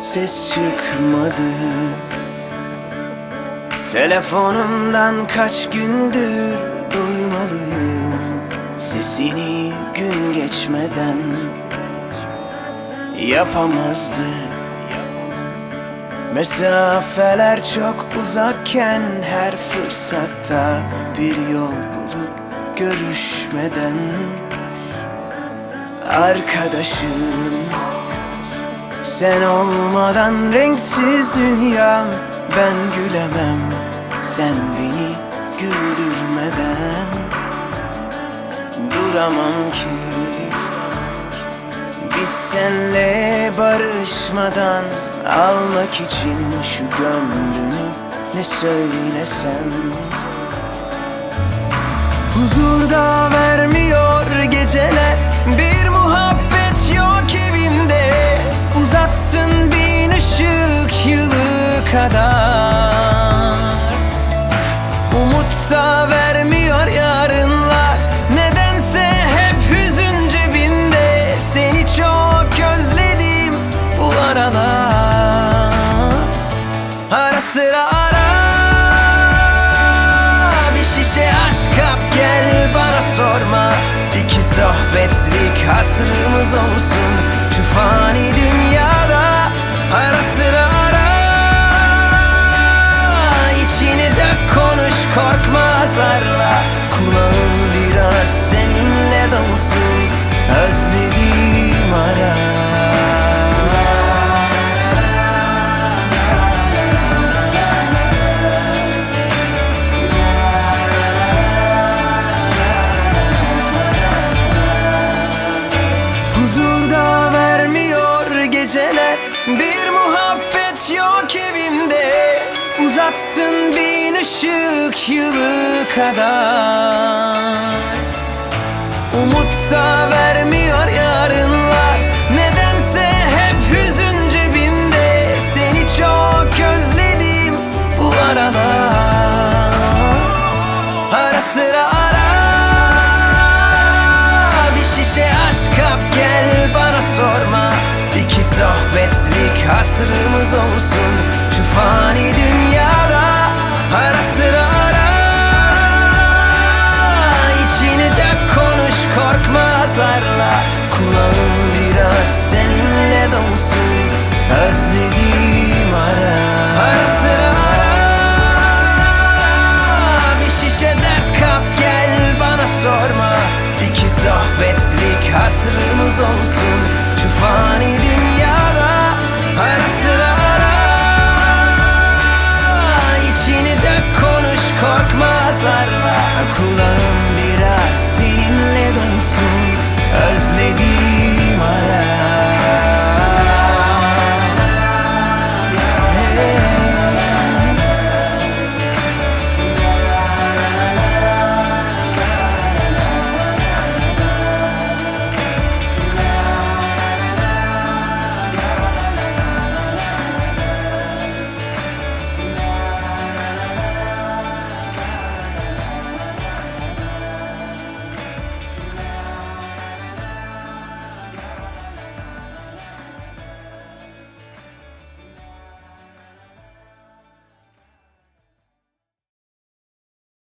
ses çıkmadı. Telefonumdan kaç gündür duymalıyım Sesini gün geçmeden. Yapamazdı. Mesafeler çok uzakken her fırsatta bir yol bulup görüşmeden. Arkadaşım sen olmadan renksiz dünyam Ben gülemem. Sen beni güldürmeden. Duramam ki. Biz senle barışmadan Almak için şu gönlünü ne söylesem. Huzur da vermiyor kadar. Umut da vermiyor yarınlar Nedense hep hüzün cebimde. Seni çok özledim bu aralar. Ara sıra ara. Bir şişe aşk kap gel bana sorma. İki sohbetlik hatırımız olsun. Şu fani dünyada ara Uzaksın bin ışık yılı kadar. Umut da vermiyor yarınlar Nedense hep hüzün cebimde. Seni çok özledim bu aralar Ara sıra ara. Bir şişe aşk kap gel bana sorma. İki sohbetlik hatırımız olsun. Şu fani dünyada sohbetlik hasrımız olsun. Şu fani dünyada ara sıra ara. İçini dök konuş korkma azarla. Kulağım biraz seninle dolsun. Özledim